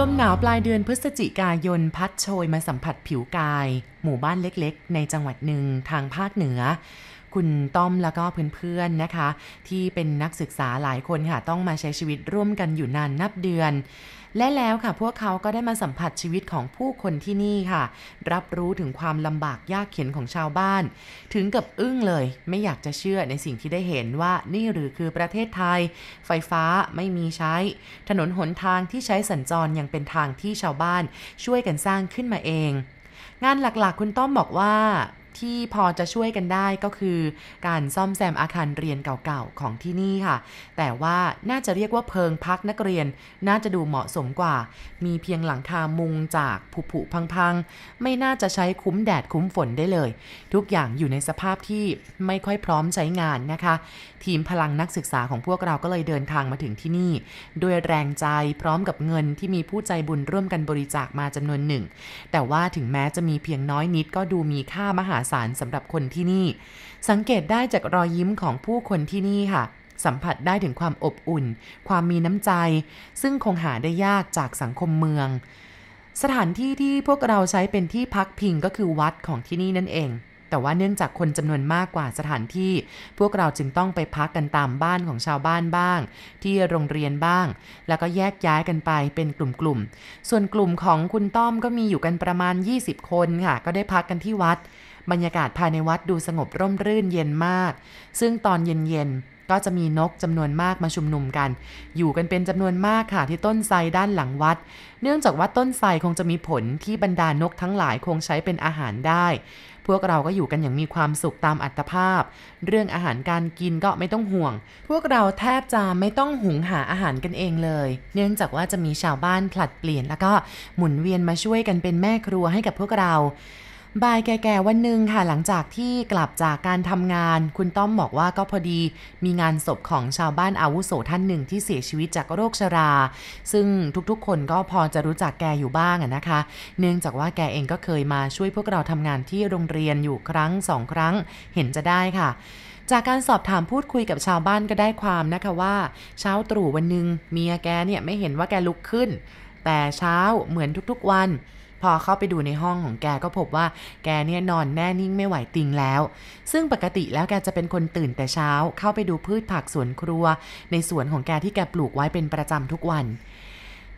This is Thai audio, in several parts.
ลมหนาวปลายเดือนพฤศจิกายนพัดโชยมาสัมผัสผิวกาย หมู่บ้านเล็กๆ ในจังหวัดหนึ่งทางภาคเหนือ คุณต้อมแล้วก็เพื่อนๆนะคะ ที่เป็นนักศึกษาหลายคนค่ะ ต้องมาใช้ชีวิตร่วมกันอยู่นานนับเดือน และแล้วค่ะพวกเขาก็ได้มาสัมผัสชีวิตของผู้คนที่นี่ค่ะ รับรู้ถึงความลำบากยากเข็นของชาวบ้าน ถึงกับอึ้งเลย ไม่อยากจะเชื่อในสิ่งที่ได้เห็นว่านี่หรือคือประเทศไทย ไฟฟ้าไม่มีใช้ ถนนหนทางที่ใช้สัญจรยังเป็นทางที่ชาวบ้านช่วยกันสร้างขึ้นมาเอง งานหลักๆ คุณต้อมบอกว่า ที่พอจะช่วยกันได้ก็คือการซ่อมแซมอาคารเรียนเก่าๆของที่นี่ค่ะ แต่ว่าน่าจะเรียกว่าเพิงพักนักเรียน น่าจะดูเหมาะสมกว่า มีเพียงหลังคามุงจากผุผุพังๆ ไม่น่าจะใช้คุ้มแดดคุ้มฝนได้เลย ทุกอย่างอยู่ในสภาพที่ไม่ค่อยพร้อมใช้งานนะคะ ทีมพลังนักศึกษาของพวกเราก็เลยเดินทางมาถึงที่นี่ ด้วยแรงใจพร้อมกับเงินที่มีผู้ใจบุญร่วมกันบริจาคมาจำนวนหนึ่ง แต่ว่าถึงแม้จะมีเพียงน้อยนิดก็ดูมีค่ามหาศาลสำหรับคนที่นี่ สังเกตได้จากรอยยิ้มของผู้คนที่นี่ค่ะ สัมผัสได้ถึงความอบอุ่น ความมีน้ำใจ ซึ่งคงหาได้ยากจากสังคมเมือง สถานที่ที่พวกเราใช้เป็นที่พักพิงก็คือวัดของที่นี่นั่นเอง แต่ว่าเนื่องจากคนจำนวนมากกว่าสถานที่ พวกเราจึงต้องไปพักกันตามบ้านของชาวบ้านบ้าง ที่โรงเรียนบ้าง แล้วก็แยกย้ายกันไปเป็นกลุ่มๆ ส่วนกลุ่มของคุณต้อมก็มีอยู่กันประมาณ 20 คนค่ะ ก็ได้พักกันที่วัด บรรยากาศภายในวัดดูสงบร่มรื่นเย็นมาก ซึ่งตอนเย็นๆ ก็จะมีนกจำนวนมากมาชุมนุมกัน อยู่กันเป็นจำนวนมากค่ะที่ต้นไทรด้านหลังวัด เนื่องจากว่าต้นไทรคงจะมีผลที่บรรดานกทั้งหลายคงใช้เป็นอาหารได้ พวกเราก็อยู่กันอย่างมีความสุขตามอัตภาพ เรื่องอาหารการกินก็ไม่ต้องห่วง พวกเราแทบจะไม่ต้องหุงหาอาหารกันเองเลย เนื่องจากว่าจะมีชาวบ้านผลัดเปลี่ยนแล้วก็หมุนเวียนมาช่วยกันเป็นแม่ครัวให้กับพวกเรา บ่ายแก่ๆวันหนึ่งค่ะหลังจากที่กลับจากการทำงาน คุณต้อมบอกว่าก็พอดีมีงานศพของชาวบ้านอาวุโสท่านหนึ่งที่เสียชีวิตจากโรคชรา ซึ่งทุกๆ คนก็พอจะรู้จักแกอยู่บ้างนะคะ เนื่องจากว่าแกเองก็เคยมาช่วยพวกเราทำงานที่โรงเรียนอยู่ครั้งสองครั้งเห็นจะได้ค่ะจากการสอบถามพูดคุยกับชาวบ้านก็ได้ความนะคะว่า เช้าตรู่วันหนึ่งเมียแกเนี่ยไม่เห็นว่าแกลุกขึ้น แต่เช้าเหมือนทุกๆวัน พอเข้าไปดูในห้องของแกก็พบว่าแกเนี่ยนอนแน่นิ่งไม่ไหวติงแล้ว ซึ่งปกติแล้วแกจะเป็นคนตื่นแต่เช้า เข้าไปดูพืชผักสวนครัว ในสวนของแกที่แกปลูกไว้เป็นประจำทุกวัน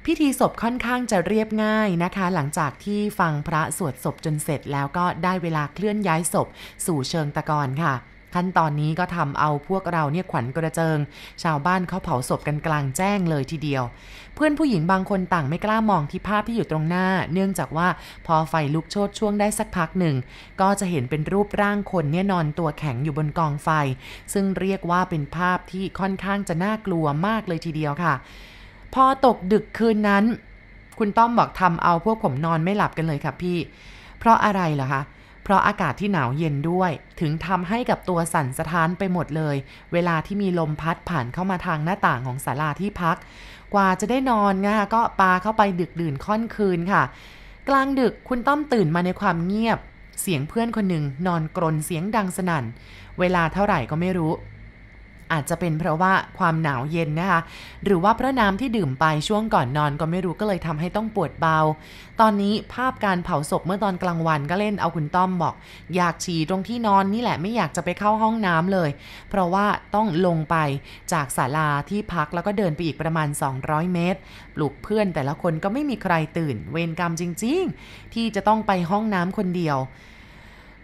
พิธีศพค่อนข้างจะเรียบง่ายนะคะ หลังจากที่ฟังพระสวดศพจนเสร็จแล้วก็ได้เวลาเคลื่อนย้ายศพ สู่เชิงตะกอนค่ะ ขั้นตอนนี้ก็ทำเอาพวกเราเนี่ยขวัญกระเจิง ชาวบ้านเขาเผาศพกันกลางแจ้งเลยทีเดียว เพื่อนผู้หญิงบางคนต่างไม่กล้ามองที่ภาพที่อยู่ตรงหน้า เนื่องจากว่าพอไฟลุกโชนช่วงได้สักพักหนึ่ง ก็จะเห็นเป็นรูปร่างคนเนี่ยนอนตัวแข็งอยู่บนกองไฟ ซึ่งเรียกว่าเป็นภาพที่ค่อนข้างจะน่ากลัวมากเลยทีเดียวค่ะ พอตกดึกคืนนั้น คุณต้อมบอกทำเอาพวกผมนอนไม่หลับกันเลยค่ะพี่ เพราะอะไรเหรอคะเเพราะอากาศที่หนาวเย็นด้วย ถึงทำให้กับตัวสั่นสะท้านไปหมดเลย เวลาที่มีลมพัดผ่านเข้ามาทางหน้าต่างของศาลาที่พัก กว่าจะได้นอนนะคะก็ปาเข้าไปดึกดื่นค่อนคืนค่ะ กลางดึกคุณต้อมตื่นมาในความเงียบ เสียงเพื่อนคนหนึ่งนอนกรนเสียงดังสนั่น เวลาเท่าไหร่ก็ไม่รู้ อาจจะเป็นเพราะว่าความหนาวเย็นนะคะ หรือว่าเพราะน้ำที่ดื่มไปช่วงก่อนนอนก็ไม่รู้ก็เลยทำให้ต้องปวดเบา ตอนนี้ภาพการเผาศพเมื่อตอนกลางวันก็เล่นเอาคุณต้อมบอก อยากฉี่ตรงที่นอนนี่แหละไม่อยากจะไปเข้าห้องน้ำเลย เพราะว่าต้องลงไปจากศาลาที่พักแล้วก็เดินไปอีกประมาณ 200 เมตร ปลุกเพื่อนแต่ละคนก็ไม่มีใครตื่น เวรกรรมจริง ๆ ที่จะต้องไปห้องน้ำคนเดียว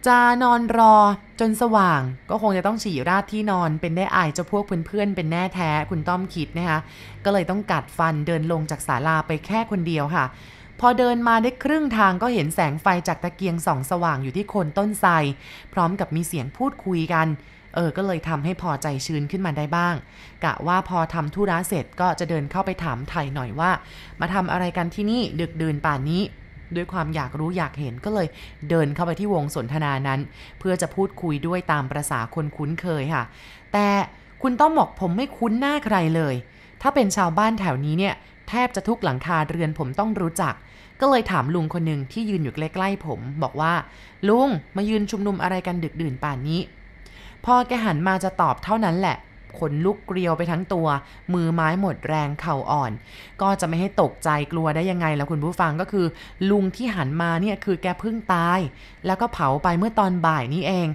จะนอนรอจนสว่าง ก็คงจะต้องฉี่ราดที่นอนเป็นได้อายเจ้าพวกเพื่อนๆเป็นแน่แท้คุณต้อมคิดนะคะก็เลยต้องกัดฟันเดินลงจากศาลาไปแค่คนเดียวค่ะ พอเดินมาได้ครึ่งทางก็เห็นแสงไฟจากตะเกียงส่องสว่างอยู่ที่โคนต้นไทรพร้อมกับมีเสียงพูดคุยกันเออ ก็เลยทำให้พอใจชื้นขึ้นมาได้บ้าง กะว่าพอทำธุระเสร็จก็จะเดินเข้าไปถามไทยหน่อยว่า มาทำอะไรกันที่นี่ดึกดื่นป่านนี้ ด้วยความอยากรู้อยากเห็นก็เลยเดินเข้าไปที่วงสนทนานั้น เพื่อจะพูดคุยด้วยตามประษาคนคุ้นเคยค่ะ แต่คุณต้องบอกผมไม่คุ้นหน้าใครเลย ถ้าเป็นชาวบ้านแถวนี้เนี่ยแทบจะทุกหลังคาเรือนผมต้องรู้จัก ก็เลยถามลุงคนหนึ่งที่ยืนอยู่ใกล้ๆผม บอกว่า ลุงมายืนชุมนุมอะไรกันดึกดื่นป่านนี้พอแกหันมาจะตอบเท่านั้นแหละ ขนลุกเกลียวไปทั้งตัว มือไม้หมดแรงเข่าอ่อน ก็จะไม่ให้ตกใจกลัวได้ยังไงแล้วคุณผู้ฟังก็คือ ลุงที่หันมาเนี่ยคือแกเพิ่งตาย แล้วก็เผาไปเมื่อตอนบ่ายนี้เอง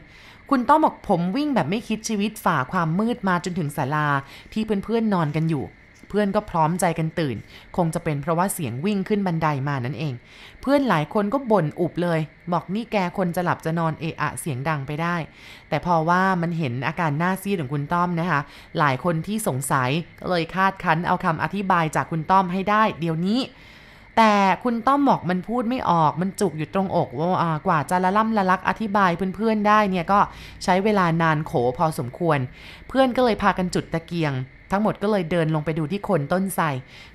คุณต้องบอกผมวิ่งแบบไม่คิดชีวิตฝ่าความมืดมาจนถึงศาลาที่เพื่อนๆนอนกันอยู่ เพื่อนก็พร้อมใจกันตื่น คงจะเป็นเพราะว่าเสียงวิ่งขึ้นบันไดมานั่นเอง เพื่อนหลายคนก็บ่นอุบเลย บอกนี่แกคนจะหลับจะนอนเอะอะเสียงดังไปได้ แต่พอว่ามันเห็นอาการหน้าซีดของคุณต้อมนะคะ หลายคนที่สงสัยก็เลยคาดคั้นเอาคำอธิบายจากคุณต้อมให้ได้ เดี๋ยวนี้แต่คุณต้อมบอกมันพูดไม่ออกมันจุกอยู่ตรงอกว่ากว่าจะละล่ำละลักอธิบายเพื่อนๆได้เนี่ยก็ใช้เวลานานโขพอสมควร เพื่อนก็เลยพากันจุดตะเกียง ทั้งหมดก็เลยเดินลงไปดูที่คนต้นไทร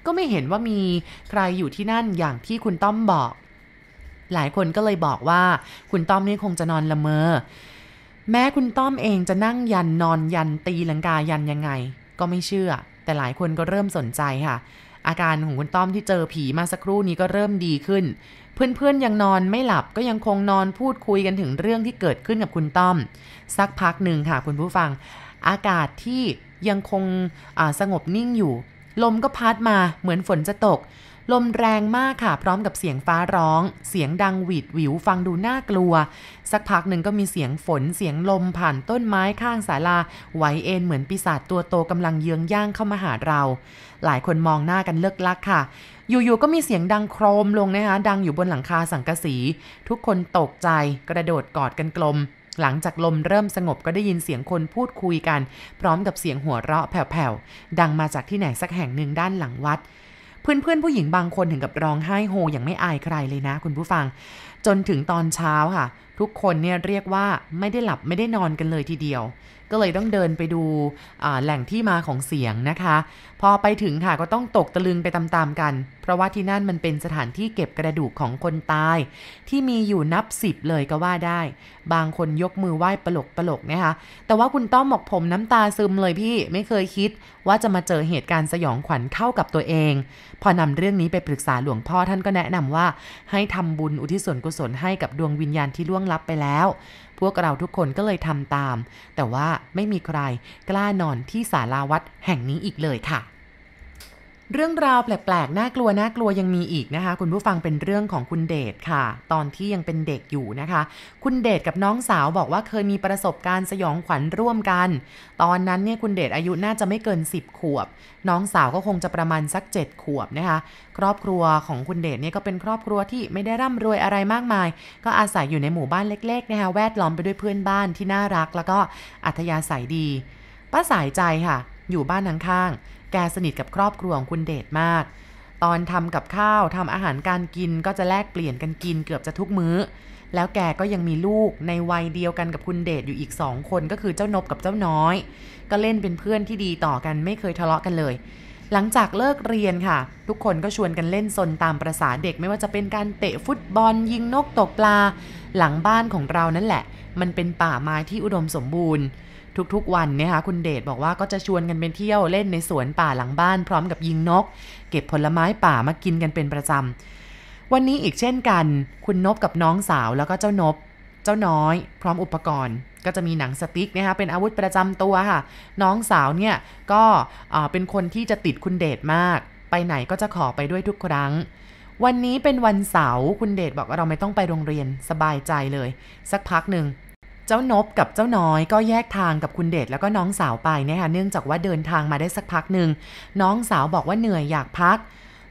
ก็ไม่เห็นว่ามีใครอยู่ที่นั่นอย่างที่คุณต้อมบอก หลายคนก็เลยบอกว่า คุณต้อมนี่คงจะนอนละเมอ แม้คุณต้อมเองจะนั่งยันนอนยันตีลังกายันยังไง ก็ไม่เชื่อ แต่หลายคนก็เริ่มสนใจค่ะ อาการของคุณต้อมที่เจอผีมาสักครู่นี้ก็เริ่มดีขึ้น เพื่อนๆยังนอนไม่หลับก็ยังคงนอนพูดคุยกันถึงเรื่องที่เกิดขึ้นกับคุณต้อม สักพักหนึ่งค่ะคุณผู้ฟัง อากาศที่ยังคงสงบนิ่งอยู่ ลมก็พัดมาเหมือนฝนจะตก ลมแรงมากค่ะ พร้อมกับเสียงฟ้าร้อง เสียงดังหวีดหวิวฟังดูน่ากลัว สักพักหนึ่งก็มีเสียงฝนเสียงลมผ่านต้นไม้ข้างศาลาไหวเอ็นเหมือนปีศาจตัวโตกำลังเยืองย่างเข้ามาหาเรา หลายคนมองหน้ากันเลิกลักค่ะอยู่ๆ ก็มีเสียงดังโครมลงนะคะ ดังอยู่บนหลังคาสังกะสี ทุกคนตกใจกระโดดกอดกันกลม หลังจากลมเริ่มสงบก็ได้ยินเสียงคนพูดคุยกัน พร้อมกับเสียงหัวเราะแผ่วๆ ดังมาจากที่ไหนสักแห่งหนึ่งด้านหลังวัด เพื่อนๆผู้หญิงบางคนถึงกับร้องไห้โฮอย่างไม่อายใครเลยนะ คุณผู้ฟัง จนถึงตอนเช้าค่ะ ทุกคนเนี่ยเรียกว่าไม่ได้หลับไม่ได้นอนกันเลยทีเดียว ก็เลยต้องเดินไปดูแหล่งที่มาของเสียงนะคะ พอไปถึงค่ะก็ต้องตกตะลึงไปตามๆกัน เพราะว่าที่นั่นมันเป็นสถานที่เก็บกระดูกของคนตาย ที่มีอยู่นับสิบเลยก็ว่าได้ บางคนยกมือไหว้ปลกปลกนะคะ แต่ว่าคุณต้อมบอกผมน้ำตาซึมเลยพี่ไม่เคยคิด ว่าจะมาเจอเหตุการณ์สยองขวัญเข้ากับตัวเอง พอนำเรื่องนี้ไปปรึกษาหลวงพ่อท่านก็แนะนำว่า ให้ทำบุญอุทิศส่วนกุศลให้กับดวงวิญญาณที่ล่วงลับไปแล้ว พวกเราทุกคนก็เลยทำตาม แต่ว่าไม่มีใครกล้านอนที่ศาลาวัดแห่งนี้อีกเลยค่ะ เรื่องราวแปลกๆ น่ากลัวน่ากลัวยังมีอีกนะคะ คุณผู้ฟังเป็นเรื่องของคุณเดชค่ะ ตอนที่ยังเป็นเด็กอยู่นะคะ คุณเดชกับน้องสาวบอกว่าเคยมีประสบการณ์สยองขวัญร่วมกัน ตอนนั้นเนี่ยคุณเดชอายุน่าจะไม่เกิน 10 ขวบ น้องสาวก็คงจะประมาณสัก 7 ขวบนะคะ ครอบครัวของคุณเดชเนี่ยก็เป็นครอบครัวที่ไม่ได้ร่ำรวยอะไรมากมาย ก็อาศัยอยู่ในหมู่บ้านเล็กๆนะคะแวดล้อมไปด้วยเพื่อนบ้านที่น่ารัก แล้วก็อัธยาศัยดีป้าสายใจค่ะ อยู่บ้านข้าง แกสนิทกับครอบครัวของคุณเดชมาก ตอนทำกับข้าวทำอาหารการกินก็จะแลกเปลี่ยนกันกินเกือบจะทุกมื้อ แล้วแกก็ยังมีลูกในวัยเดียวกันกับคุณเดชอยู่อีกสองคนก็คือเจ้านบกับเจ้าน้อย ก็เล่นเป็นเพื่อนที่ดีต่อกันไม่เคยทะเลาะกันเลย หลังจากเลิกเรียนค่ะ ทุกคนก็ชวนกันเล่นซนตามประษาเด็กไม่ว่าจะเป็นการเตะฟุตบอล ยิงนกตกปลา หลังบ้านของเรานั่นแหละ มันเป็นป่าไม้ที่อุดมสมบูรณ์ ทุกๆวันเนี่ยคะคุณเดชบอกว่าก็จะชวนกันไปเที่ยวเล่นในสวนป่าหลังบ้าน พร้อมกับยิงนก เก็บผลไม้ป่ามากินกันเป็นประจำวันนี้อีกเช่นกัน คุณนบกับน้องสาวแล้วก็เจ้านบ เจ้าน้อย พร้อมอุปกรณ์ ก็จะมีหนังสติ๊กนะคะเป็นอาวุธประจำตัวค่ะ น้องสาวเนี่ยก็เป็นคนที่จะติดคุณเดชมาก ไปไหนก็จะขอไปด้วยทุกครั้งวันนี้เป็นวันเสาร์คุณเดชบอกว่าเราไม่ต้องไปโรงเรียนสบายใจเลย สักพักหนึ่ง เจ้านบกับเจ้าน้อยก็แยกทางกับคุณเดชแล้วก็น้องสาวไปนะคะเนื่องจากว่าเดินทางมาได้สักพักหนึ่งน้องสาวบอกว่าเหนื่อยอยากพัก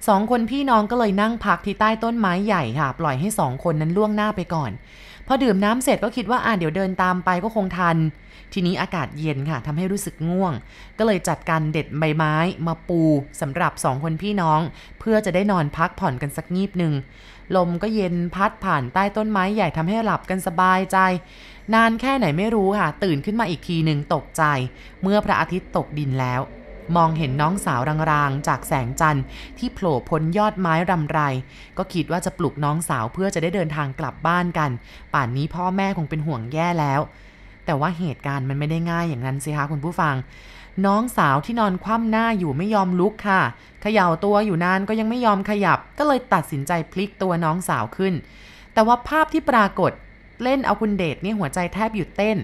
สองคนพี่น้องก็เลยนั่งพักที่ใต้ต้นไม้ใหญ่ค่ะ ปล่อยให้สองคนนั้นล่วงหน้าไปก่อน พอดื่มน้ำเสร็จก็คิดว่าอ่าเดี๋ยวเดินตามไปก็คงทัน ทีนี้อากาศเย็นค่ะทำให้รู้สึกง่วง ก็เลยจัดการเด็ดใบไม้มาปูสำหรับสองคนพี่น้อง เพื่อจะได้นอนพักผ่อนกันสักงีบหนึ่ง ลมก็เย็นพัดผ่านใต้ต้นไม้ใหญ่ทำให้หลับกันสบายใจ นานแค่ไหนไม่รู้ค่ะ ตื่นขึ้นมาอีกทีหนึ่งตกใจ เมื่อพระอาทิตย์ตกดินแล้ว มองเห็นน้องสาวรางๆ จากแสงจันทร์ที่โผล่พ้นยอดไม้รำไร ก็คิดว่าจะปลุกน้องสาวเพื่อจะได้เดินทางกลับบ้านกัน ป่านนี้พ่อแม่คงเป็นห่วงแย่แล้ว แต่ว่าเหตุการณ์มันไม่ได้ง่ายอย่างนั้นสิคะคุณผู้ฟัง น้องสาวที่นอนคว่ำหน้าอยู่ไม่ยอมลุกค่ะเขย่าตัวอยู่นานก็ยังไม่ยอมขยับ ก็เลยตัดสินใจพลิกตัวน้องสาวขึ้น แต่ว่าภาพที่ปรากฏ เล่นเอาคุณเดชเนี่ยหัวใจแทบหยุดเต้น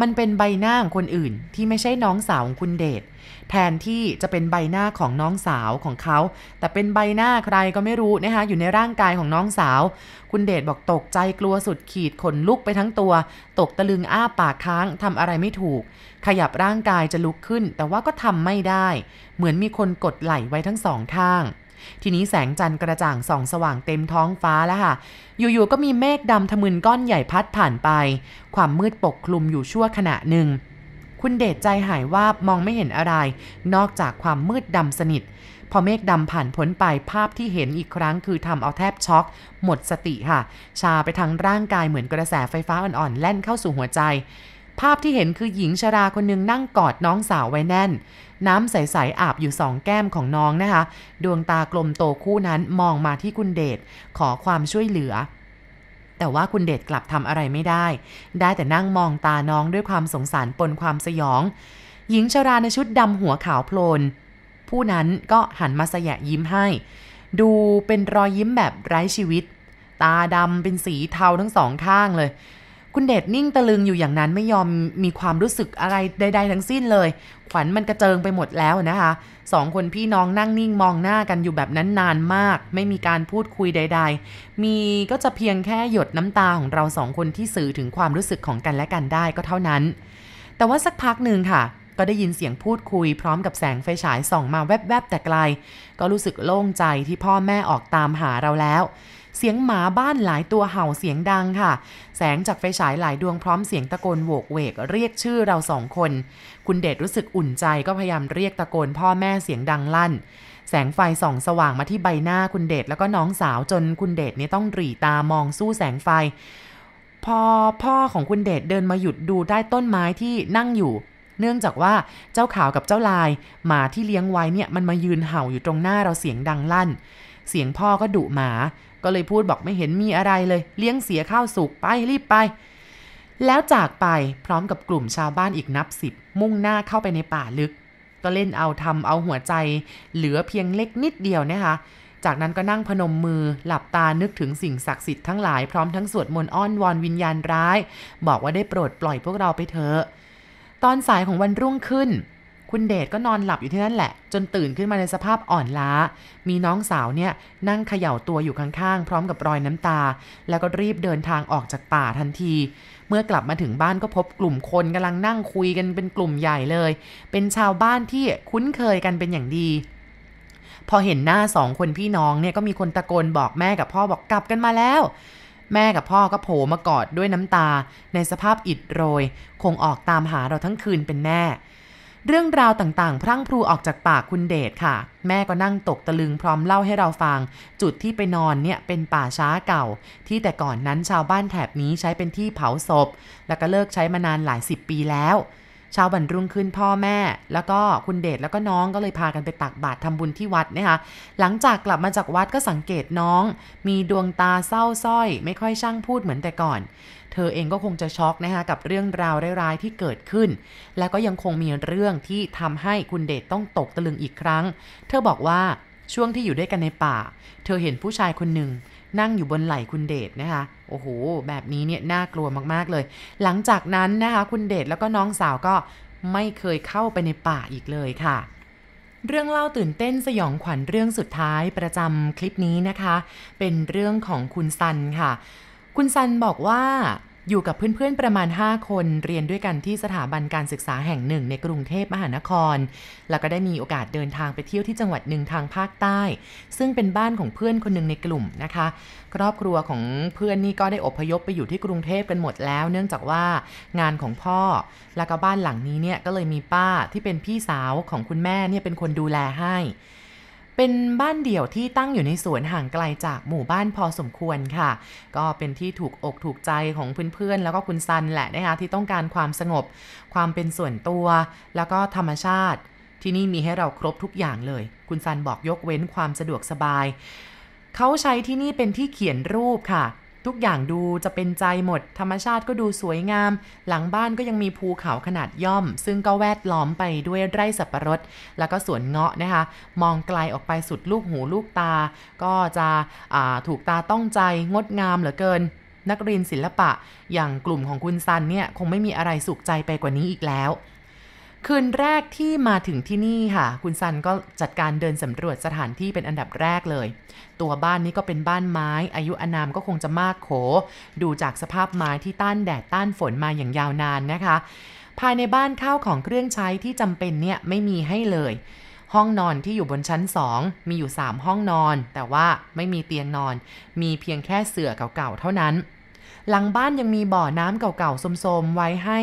มันเป็นใบหน้าของคนอื่น ที่ไม่ใช่น้องสาวของคุณเดช แทนที่จะเป็นใบหน้าของน้องสาวของเขา แต่เป็นใบหน้าใครก็ไม่รู้นะคะอยู่ในร่างกายของน้องสาว คุณเดชบอกตกใจกลัวสุดขีดขนลุกไปทั้งตัว ตกตะลึงอ้าปากค้างทำอะไรไม่ถูก ขยับร่างกายจะลุกขึ้น แต่ว่าก็ทำไม่ได้ เหมือนมีคนกดไหล่ไว้ทั้งสองข้าง ทีนี้แสงจันทร์กระจ่างส่องสว่างเต็มท้องฟ้าแล้วค่ะ อยู่ๆก็มีเมฆดำทะมึนก้อนใหญ่พัดผ่านไป ความมืดปกคลุมอยู่ชั่วขณะหนึ่ง คุณเดชใจหายว่าบมองไม่เห็นอะไร นอกจากความมืดดำสนิท พอเมฆดำผ่านพ้นไปภาพที่เห็นอีกครั้งคือทำเอาแทบช็อก หมดสติค่ะ ชาไปทางร่างกายเหมือนกระแสไฟฟ้าอ่อนๆแล่นเข้าสู่หัวใจ ภาพที่เห็นคือหญิงชราคนหนึ่งนั่งกอดน้องสาวไว้แน่น น้ำใสๆอาบอยู่สองแก้มของน้องนะคะ ดวงตากลมโตคู่นั้นมองมาที่คุณเดชขอความช่วยเหลือ แต่ว่าคุณเดชกลับทำอะไรไม่ได้ ได้แต่นั่งมองตาน้องด้วยความสงสารปนความสยอง หญิงชราในชุดดำหัวขาวโพลน ผู้นั้นก็หันมาสยะยิ้มให้ ดูเป็นรอยยิ้มแบบไร้ชีวิต ตาดำเป็นสีเทาทั้งสองข้างเลย คุณเดชนิ่งตะลึงอยู่อย่างนั้นไม่ยอมมีความรู้สึกอะไรใด ๆ ทั้งสิ้นเลย ขวัญมันกระเจิงไปหมดแล้วนะคะสองคนพี่น้องนั่งนิ่งมองหน้ากันอยู่แบบนั้นนานมาก ไม่มีการพูดคุยใด ๆ มีก็จะเพียงแค่หยดน้ำตาของเราสองคนที่สื่อถึงความรู้สึกของกันและกันได้ก็เท่านั้น แต่ว่าสักพักหนึ่งค่ะก็ได้ยินเสียงพูดคุยพร้อมกับแสงไฟฉายส่องมาแวบๆแต่ไกล ก็รู้สึกโล่งใจที่พ่อแม่ออกตามหาเราแล้ว เสียงหมาบ้านหลายตัวเห่าเสียงดังค่ะ แสงจากไฟฉายหลายดวงพร้อมเสียงตะโกนโวกเวก เรียกชื่อเราสองคน คุณเดชรู้สึกอุ่นใจก็พยายามเรียกตะโกนพ่อแม่เสียงดังลั่น แสงไฟส่องสว่างมาที่ใบหน้าคุณเดชแล้วก็น้องสาวจนคุณเดชเนี่ยต้องหรี่ตามองสู้แสงไฟ พอพ่อของคุณเดชเดินมาหยุดดูใต้ต้นไม้ที่นั่งอยู่เนื่องจากว่าเจ้าขาวกับเจ้าลายหมาที่เลี้ยงไว้เนี่ยมันมายืนเห่าอยู่ตรงหน้าเราเสียงดังลั่น เสียงพ่อก็ดุหมา ก็เลยพูดบอกไม่เห็นมีอะไรเลย เลี้ยงเสียข้าวสุกไปรีบไป แล้วจากไปพร้อมกับกลุ่มชาวบ้านอีกนับสิบมุ่งหน้าเข้าไปในป่าลึก ก็เล่นเอาทำเอาหัวใจ เหลือเพียงเล็กนิดเดียวนะคะ จากนั้นก็นั่งพนมมือหลับตานึกถึงสิ่งศักดิ์สิทธิ์ทั้งหลายพร้อมทั้งสวดมนต์อ้อนวอนวิญญาณร้าย บอกว่าได้โปรดปล่อยพวกเราไปเถอะตอนสายของวันรุ่งขึ้น คุณเดชก็นอนหลับอยู่ที่นั่นแหละ จนตื่นขึ้นมาในสภาพอ่อนล้า มีน้องสาวเนี่ยนั่งเขย่าตัวอยู่ข้างๆ พร้อมกับรอยน้ำตา แล้วก็รีบเดินทางออกจากป่าทันที เมื่อกลับมาถึงบ้านก็พบกลุ่มคนกำลังนั่งคุยกันเป็นกลุ่มใหญ่เลย เป็นชาวบ้านที่คุ้นเคยกันเป็นอย่างดีพอเห็นหน้าสองคนพี่น้องเนี่ยก็มีคนตะโกนบอกแม่กับพ่อบอกกลับกันมาแล้ว แม่กับพ่อก็โผล่มากอดด้วยน้ำตา ในสภาพอิดโรย คงออกตามหาเราทั้งคืนเป็นแน่ เรื่องราวต่างๆ พรั่งพรูออกจากปากคุณเดชค่ะ แม่ก็นั่งตกตะลึงพร้อมเล่าให้เราฟัง จุดที่ไปนอนเนี่ยเป็นป่าช้าเก่า ที่แต่ก่อนนั้นชาวบ้านแถบนี้ใช้เป็นที่เผาศพ แล้วก็เลิกใช้มานานหลายสิบปีแล้วเช้าบันรุ่งขึ้นพ่อแม่ แล้วก็คุณเดชแล้วก็น้องก็เลยพากันไปตักบาตรทำบุญที่วัดนะคะ หลังจากกลับมาจากวัดก็สังเกตน้อง มีดวงตาเศร้าสร้อย ไม่ค่อยช่างพูดเหมือนแต่ก่อน เธอเองก็คงจะช็อกนะคะกับเรื่องราวร้ายๆที่เกิดขึ้น และก็ยังคงมีเรื่องที่ทำให้คุณเดชต้องตกตะลึงอีกครั้ง เธอบอกว่าช่วงที่อยู่ด้วยกันในป่า เธอเห็นผู้ชายคนหนึ่งนั่งอยู่บนไหล่คุณเดชนะคะ โอ้โห แบบนี้เนี่ยน่ากลัวมากๆเลย หลังจากนั้นนะคะคุณเดชแล้วก็น้องสาวก็ไม่เคยเข้าไปในป่าอีกเลยค่ะ เรื่องเล่าตื่นเต้นสยองขวัญเรื่องสุดท้ายประจำคลิปนี้นะคะ เป็นเรื่องของคุณซันค่ะ คุณซันบอกว่า อยู่กับเพื่อนๆประมาณ 5 คนเรียนด้วยกันที่สถาบันการศึกษาแห่งหนึ่งในกรุงเทพมหานคร แล้วก็ได้มีโอกาสเดินทางไปเที่ยวที่จังหวัดหนึ่งทางภาคใต้ ซึ่งเป็นบ้านของเพื่อนคนหนึ่งในกลุ่มนะคะ ครอบครัวของเพื่อนนี่ก็ได้อพยพไปอยู่ที่กรุงเทพกันหมดแล้ว เนื่องจากว่างานของพ่อ แล้วก็บ้านหลังนี้เนี่ยก็เลยมีป้าที่เป็นพี่สาวของคุณแม่เนี่ยเป็นคนดูแลให้ เป็นบ้านเดี่ยวที่ตั้งอยู่ในสวนห่างไกลจากหมู่บ้านพอสมควรค่ะ ก็เป็นที่ถูกอกถูกใจของเพื่อนๆ แล้วก็คุณซันแหละนะคะที่ต้องการความสงบ ความเป็นส่วนตัว แล้วก็ธรรมชาติ ที่นี่มีให้เราครบทุกอย่างเลย คุณซันบอกยกเว้นความสะดวกสบาย เขาใช้ที่นี่เป็นที่เขียนรูปค่ะ ทุกอย่างดูจะเป็นใจหมด ธรรมชาติก็ดูสวยงาม หลังบ้านก็ยังมีภูเขาขนาดย่อม ซึ่งก็แวดล้อมไปด้วยไร่สับปะรด แล้วก็สวนเงาะนะคะ มองไกลออกไปสุดลูกหูลูกตา ก็จะถูกตาต้องใจงดงามเหลือเกิน นักเรียนศิลปะ อย่างกลุ่มของคุณซันเนี่ยคงไม่มีอะไรสุขใจไปกว่านี้อีกแล้ว คืนแรกที่มาถึงที่นี่ค่ะ คุณซันก็จัดการเดินสำรวจสถานที่เป็นอันดับแรกเลย ตัวบ้านนี้ก็เป็นบ้านไม้ อายุอนามก็คงจะมากโข ดูจากสภาพไม้ที่ต้านแดดต้านฝนมาอย่างยาวนานนะคะ ภายในบ้านข้าวของเครื่องใช้ที่จำเป็นเนี่ยไม่มีให้เลย ห้องนอนที่อยู่บนชั้น2มีอยู่ 3 ห้องนอน แต่ว่าไม่มีเตียงนอน มีเพียงแค่เสื่อเก่าๆเท่านั้น หลังบ้านยังมีบ่อน้ำเก่าๆสมๆ ไว้ให้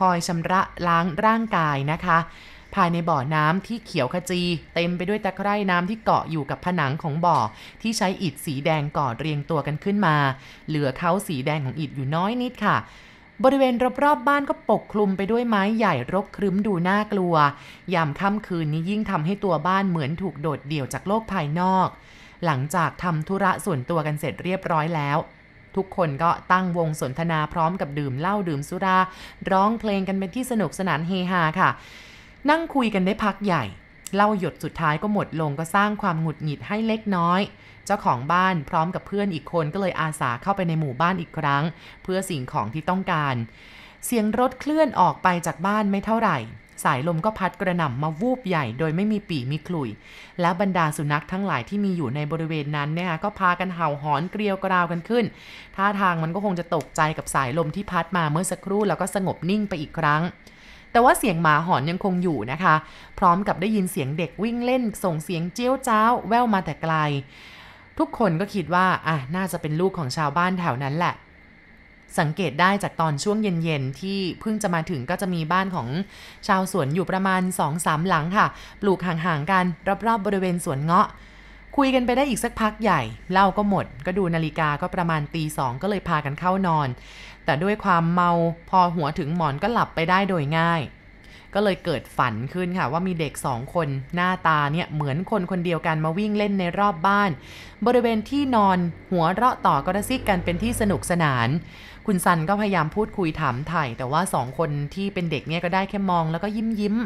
คอยชำระล้างร่างกายนะคะ ภายในบ่อน้ำที่เขียวขจี เต็มไปด้วยตะไคร่น้ำที่เกาะอยู่กับผนังของบ่อ ที่ใช้อิฐสีแดงก่อเรียงตัวกันขึ้นมา เหลือเขาสีแดงของอิฐอยู่น้อยนิดค่ะบริเวณรอบๆบบ้านก็ปกคลุมไปด้วยไม้ใหญ่รกครึ้มดูน่ากลัว ยามค่ำคืนนี้ยิ่งทำให้ตัวบ้านเหมือนถูกโดดเดี่ยวจากโลกภายนอก หลังจากทำธุระส่วนตัวกันเสร็จเรียบร้อยแล้ว ทุกคนก็ตั้งวงสนทนาพร้อมกับดื่มเหล้าดื่มสุรา ร้องเพลงกันเป็นที่สนุกสนานเฮฮาค่ะ นั่งคุยกันได้พักใหญ่เหล้าหยดสุดท้ายก็หมดลงก็สร้างความหงุดหงิดให้เล็กน้อย เจ้าของบ้านพร้อมกับเพื่อนอีกคนก็เลยอาสาเข้าไปในหมู่บ้านอีกครั้ง เพื่อสิ่งของที่ต้องการ เสียงรถเคลื่อนออกไปจากบ้านไม่เท่าไหร่ สายลมก็พัดกระหน่ำมาวูบใหญ่โดยไม่มีปีมีคลุยและบรรดาสุนัขทั้งหลายที่มีอยู่ในบริเวณนั้นเนี่ยก็พากันเห่าหอนเกลียวกราวกันขึ้น ท่าทางมันก็คงจะตกใจกับสายลมที่พัดมาเมื่อสักครู่แล้วก็สงบนิ่งไปอีกครั้ง แต่ว่าเสียงหมาหอนยังคงอยู่นะคะ พร้อมกับได้ยินเสียงเด็กวิ่งเล่น ส่งเสียงเจี้ยวจ้าวแว่วมาแต่ไกล ทุกคนก็คิดว่าอะน่าจะเป็นลูกของชาวบ้านแถวนั้นแหละ สังเกตได้จากตอนช่วงเย็นๆ ที่เพิ่งจะมาถึงก็จะมีบ้านของชาวสวนอยู่ประมาณ 2-3 หลังค่ะ ปลูกห่างๆกันรอบๆบริเวณสวนเงาะ คุยกันไปได้อีกสักพักใหญ่เหล้าก็หมด ก็ดูนาฬิกาก็ประมาณตีสองก็เลยพากันเข้านอน แต่ด้วยความเมาพอหัวถึงหมอนก็หลับไปได้โดยง่าย ก็เลยเกิดฝันขึ้นค่ะว่ามีเด็กสองคนหน้าตาเนี่ยเหมือนคนคนเดียวกันมาวิ่งเล่นในรอบบ้าน บริเวณที่นอนหัวเราะต่อกระซิกกันเป็นที่สนุกสนาน คุณซันก็พยายามพูดคุยถามไถ่แต่ว่าสองคนที่เป็นเด็กเนี่ยก็ได้แค่มองแล้วก็ยิ้มยิ้ม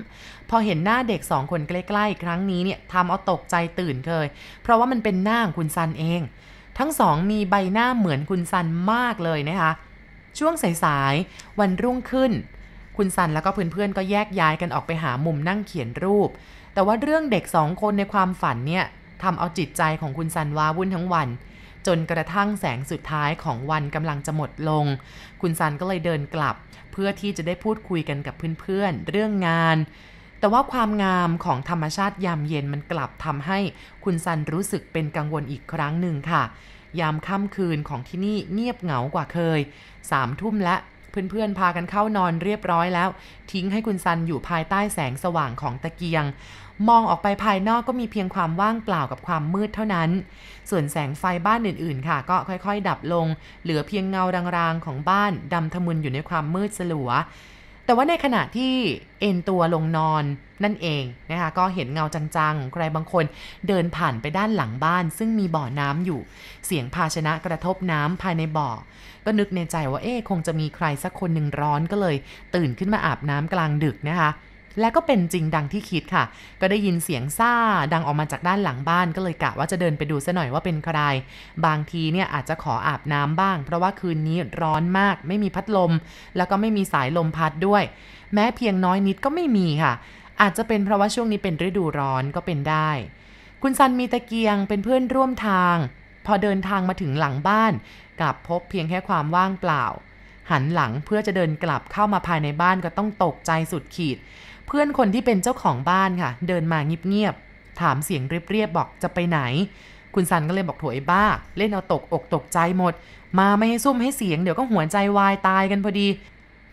พอเห็นหน้าเด็กสองคนใกล้ๆ ครั้งนี้เนี่ยทำเอาตกใจตื่นเคย เพราะว่ามันเป็นหน้าของคุณซันเอง ทั้งสองมีใบหน้าเหมือนคุณซันมากเลยนะคะช่วงสายๆวันรุ่งขึ้น คุณซันแล้วก็เพื่อนๆก็แยกย้ายกันออกไปหามุมนั่งเขียนรูป แต่ว่าเรื่องเด็กสองคนในความฝันเนี่ยทำเอาจิตใจของคุณซันว้าวุ่นทั้งวัน จนกระทั่งแสงสุดท้ายของวันกำลังจะหมดลง คุณซันก็เลยเดินกลับ เพื่อที่จะได้พูดคุยกันกับเพื่อนๆ เรื่องงาน แต่ว่าความงามของธรรมชาติยามเย็นมันกลับทำให้คุณซันรู้สึกเป็นกังวลอีกครั้งหนึ่งค่ะ ยามค่ำคืนของที่นี่เงียบเหงากว่าเคย สามทุ่มและ เพื่อนๆพากันเข้านอนเรียบร้อยแล้ว ทิ้งให้คุณซันอยู่ภายใต้แสงสว่างของตะเกียง มองออกไปภายนอกก็มีเพียงความว่างเปล่ากับความมืดเท่านั้น ส่วนแสงไฟบ้านอื่นๆ ค่ะ ก็ค่อยๆ ดับลง เหลือเพียงเงารางๆของบ้านดำทะมึนอยู่ในความมืดสลัว แต่ว่าในขณะที่เอนตัวลงนอนนั่นเองนะคะ ก็เห็นเงาจังๆ ใครบางคนเดินผ่านไปด้านหลังบ้าน ซึ่งมีบ่อน้ำอยู่ เสียงภาชนะกระทบน้ำภายในบ่อ ก็นึกในใจว่าเอ๊คงจะมีใครสักคนหนึ่งร้อนก็เลย ตื่นขึ้นมาอาบน้ำกลางดึกนะคะ และก็เป็นจริงดังที่คิดค่ะ ก็ได้ยินเสียงซ่าดังออกมาจากด้านหลังบ้านก็เลยกะว่าจะเดินไปดูซะหน่อยว่าเป็นใคร บางทีเนี่ยอาจจะขออาบน้ำบ้าง เพราะว่าคืนนี้ร้อนมาก ไม่มีพัดลม แล้วก็ไม่มีสายลมพัดด้วย แม้เพียงน้อยนิดก็ไม่มีค่ะ อาจจะเป็นเพราะว่าช่วงนี้เป็นฤดูร้อนก็เป็นได้ คุณซันมีตะเกียงเป็นเพื่อนร่วมทาง พอเดินทางมาถึงหลังบ้านกลับพบเพียงแค่ความว่างเปล่า หันหลังเพื่อจะเดินกลับเข้ามาภายในบ้านก็ต้องตกใจสุดขีด เพื่อนคนที่เป็นเจ้าของบ้านค่ะ เดินมาเงียบๆถามเสียงเรียบๆบอกจะไปไหน คุณซันก็เลยบอกถวยบ้า เล่นเอาตกอกตกใจหมด มาไม่ให้ซุ่มให้เสียงเดี๋ยวก็หัวใจวายตายกันพอดี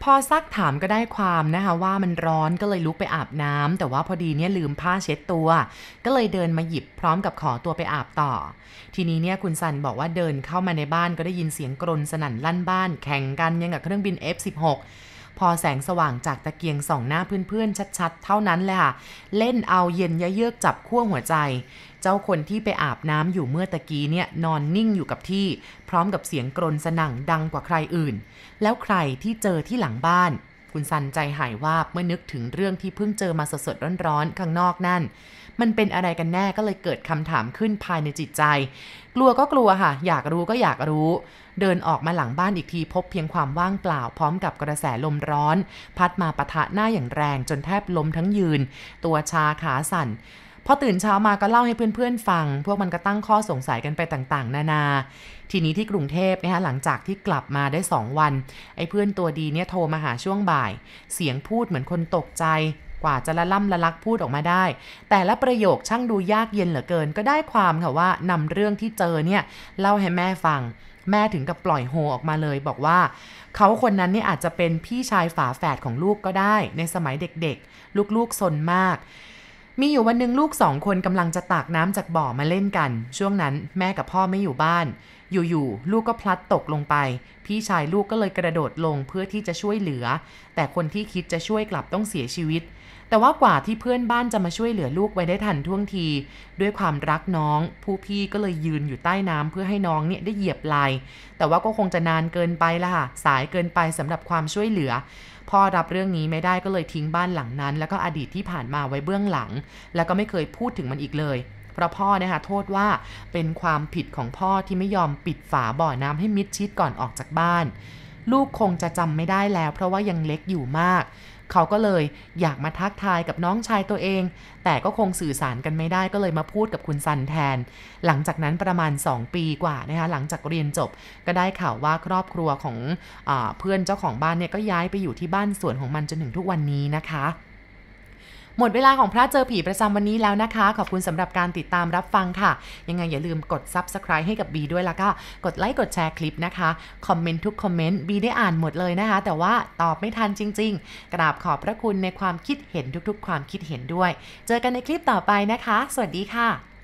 พอซักถามก็ได้ความนะคะว่ามันร้อนก็เลยลุกไปอาบน้ำแต่ว่าพอดีเนี่ยลืมผ้าเช็ดตัว ก็เลยเดินมาหยิบพร้อมกับขอตัวไปอาบต่อ ทีนี้เนี่ยคุณซันบอกว่าเดินเข้ามาในบ้านก็ได้ยินเสียงกรนสนั่นลั่นบ้าน แข่งกันยังกับเครื่องบิน F16 พอแสงสว่างจากตะเกียงส่องหน้าเพื่อนๆชัดๆ เท่านั้นเลยค่ะ เล่นเอาเย็นยะเยือกจับขั้วหัวใจ เจ้าคนที่ไปอาบน้ำอยู่เมื่อตะกี้เนี่ยนอนนิ่งอยู่กับที่ พร้อมกับเสียงกรนสนั่งดังกว่าใครอื่น แล้วใครที่เจอที่หลังบ้าน คุณซันใจหายว่าบเมื่อนึกถึงเรื่องที่เพิ่งเจอมาสดๆร้อนๆข้างนอกนั่น มันเป็นอะไรกันแน่ก็เลยเกิดคำถามขึ้นภายในจิตใจ กลัวก็กลัวค่ะ อยากรู้ก็อยากรู้ เดินออกมาหลังบ้านอีกทีพบเพียงความว่างเปล่าพร้อมกับกระแสลมร้อน พัดมาปะทะหน้าอย่างแรงจนแทบล้มทั้งยืน ตัวชาขาสั่น พอตื่นเช้ามาก็เล่าให้เพื่อนๆฟัง พวกมันก็ตั้งข้อสงสัยกันไปต่างๆ นานา ทีนี้ที่กรุงเทพนะคะหลังจากที่กลับมาได้ 2 วัน ไอ้เพื่อนตัวดีเนี่ยโทรมาหาช่วงบ่าย เสียงพูดเหมือนคนตกใจ กว่าจะละล่ำละลักพูดออกมาได้ แต่ละประโยคช่างดูยากเย็นเหลือเกิน ก็ได้ความค่ะว่านำเรื่องที่เจอเนี่ยเล่าให้แม่ฟังแม่ถึงกับปล่อยโฮออกมาเลยบอกว่า เขาคนนั้นนี่อาจจะเป็นพี่ชายฝาแฝดของลูกก็ได้ ในสมัยเด็กๆ ลูกๆซนมาก มีอยู่วันหนึ่งลูกสองคนกำลังจะตักน้ำจากบ่อมาเล่นกัน ช่วงนั้นแม่กับพ่อไม่อยู่บ้าน อยู่ๆลูกก็พลัดตกลงไป พี่ชายลูกก็เลยกระโดดลงเพื่อที่จะช่วยเหลือ แต่คนที่คิดจะช่วยกลับต้องเสียชีวิต แต่ว่ากว่าที่เพื่อนบ้านจะมาช่วยเหลือลูกไว้ได้ทันท่วงที ด้วยความรักน้อง ผู้พี่ก็เลยยืนอยู่ใต้น้ำเพื่อให้น้องเนี่ยได้เหยียบไหลแต่ว่าก็คงจะนานเกินไปละค่ะสายเกินไปสำหรับความช่วยเหลือ พ่อรับเรื่องนี้ไม่ได้ก็เลยทิ้งบ้านหลังนั้น แล้วก็อดีตที่ผ่านมาไว้เบื้องหลัง แล้วก็ไม่เคยพูดถึงมันอีกเลยเพราะพ่อนะคะโทษว่าเป็นความผิดของพ่อที่ไม่ยอมปิดฝาบ่อน้ำให้มิดชิดก่อนออกจากบ้าน ลูกคงจะจำไม่ได้แล้ว เพราะว่ายังเล็กอยู่มาก เขาก็เลยอยากมาทักทายกับน้องชายตัวเอง แต่ก็คงสื่อสารกันไม่ได้ก็เลยมาพูดกับคุณซันแทน หลังจากนั้นประมาณ 2 ปีกว่านะคะหลังจากเรียนจบก็ได้ข่าวว่าครอบครัวของอเพื่อนเจ้าของบ้านเนี่ยก็ย้ายไปอยู่ที่บ้านสวนของมันจนถึงทุกวันนี้นะคะ หมดเวลาของพระเจอผีประจำวันนี้แล้วนะคะ ขอบคุณสำหรับการติดตามรับฟังค่ะ ยังไงอย่าลืมกด Subscribe ให้กับบีด้วยแล้วก็กดไลค์กดแชร์คลิปนะคะ คอมเมนต์ทุกคอมเมนต์บีได้อ่านหมดเลยนะคะ แต่ว่าตอบไม่ทันจริง ๆ กราบขอบพระคุณในความคิดเห็นทุกๆ ความคิดเห็นด้วย เจอกันในคลิปต่อไปนะคะ สวัสดีค่ะ